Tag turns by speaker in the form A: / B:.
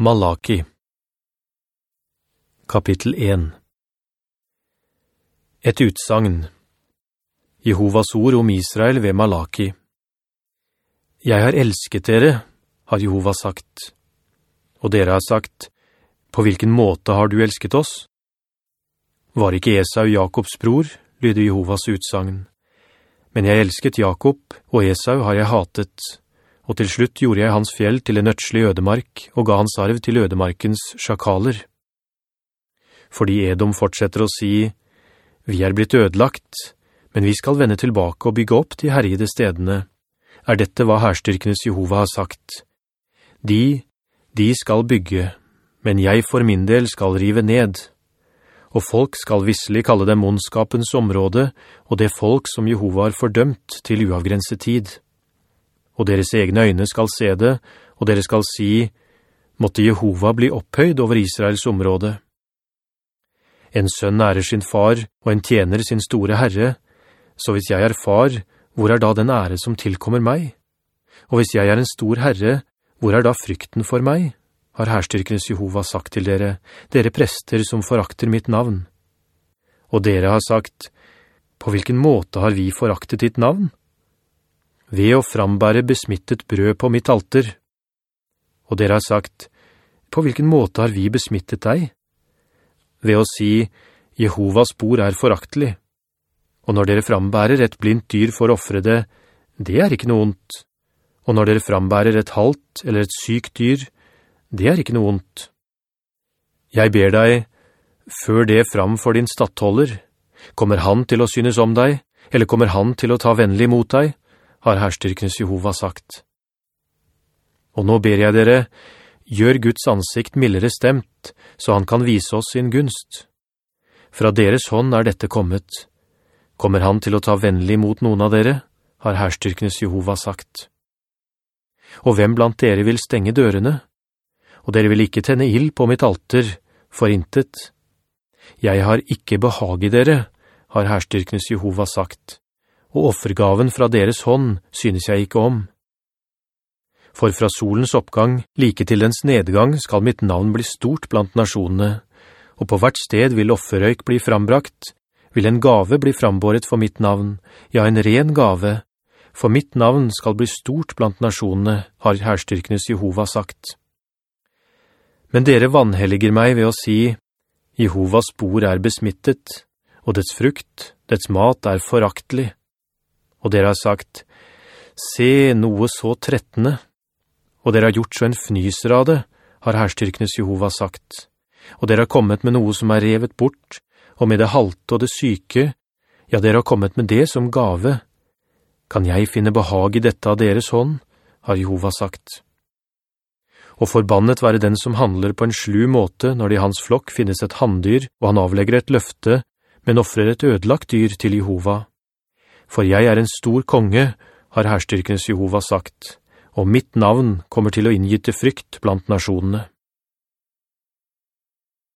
A: Malaki Kapittel 1 Et utsagn Jehovas ord om Israel ved Malaki Jeg har elsket dere, har Jehova sagt. Og dere har sagt, på hvilken måte har du elsket oss? Var ikke Esau Jakobs bror, lyder Jehovas utsagn. Men jeg elsket Jakob, og Esau har jeg hatet og til slutt gjorde jeg hans fjell til en nødslig ødemark, og ga hans arv til ødemarkens sjakaler. Fordi Edom fortsetter å si, «Vi er blitt ødelagt, men vi skal vende tilbake og bygge opp de herjede stedene», er dette hva herstyrkenes Jehova har sagt. De, de skal bygge, men jeg for min del skal rive ned. Og folk skal visselig kalle dem ondskapens område, og det folk som Jehova har fordømt til uavgrenset tid.» Og deres egne øyne skal se det, og dere skal si, «Måtte Jehova bli opphøyd over Israels område.» En sønn ærer sin far, og en tjener sin store herre, så hvis jeg er far, hvor er da den ære som tilkommer meg? Og hvis jeg er en stor herre, hvor er da frykten for meg? har herstyrkenes Jehova sagt til dere, dere prester som forakter mitt navn. Og dere har sagt, på hvilken måte har vi foraktet ditt navn? Ved å frambære besmittet brød på mitt alter. Og dere har sagt, på hvilken måte har vi besmittet deg? Ved å si, Jehovas bord er foraktelig. Og når dere frambærer et blindt dyr for å offre det, det er ikke noe ondt. Og når dere frambærer et halt eller et sykt dyr, det er ikke noe ondt. Jeg ber deg, før det fram for din stattholder, kommer han til å synes om deg, eller kommer han til å ta vennlig mot deg, har herstyrkenes Jehova sagt. Og nå ber jeg dere, gjør Guds ansikt mildere stemt, så han kan vise oss sin gunst. Fra deres hånd er dette kommet. Kommer han til å ta vennlig mot noen av dere, har herstyrkenes Jehova sagt. Og hvem blant dere vil stenge dørene? Og dere vil ikke tenne ild på mitt alter, for intet. Jeg har ikke behag i dere, har herstyrkenes Jehova sagt og offergaven fra deres hånd synes jeg ikke om. For fra solens oppgang, like til dens nedgang, skal mitt navn bli stort blant nasjonene, og på hvert sted vil offerøyk bli frambrakt, vil en gave bli frambåret for mitt navn, ja, en ren gave, for mitt navn skal bli stort blant nasjonene, har herstyrkenes Jehova sagt. Men dere vannhelliger meg ved å si, Jehovas bord er besmittet, og dets frukt, dets mat er foraktelig og dere har sagt, «Se noe så trettende», og dere har gjort så en fnyser av det, har herstyrkenes Jehova sagt, og dere har kommet med noe som er revet bort, og med det halte og det syke, ja, dere har kommet med det som gave. Kan jeg finne behag i dette av deres hånd, har Jehova sagt. Og forbannet være den som handler på en slu måte når det i hans flokk finnes et handdyr, og han avlegger et løfte, men offrer et ødelagt dyr til Jehova for jeg er en stor konge, har herstyrkens Jehova sagt, og mitt navn kommer til å inngitte frykt blant nasjonene.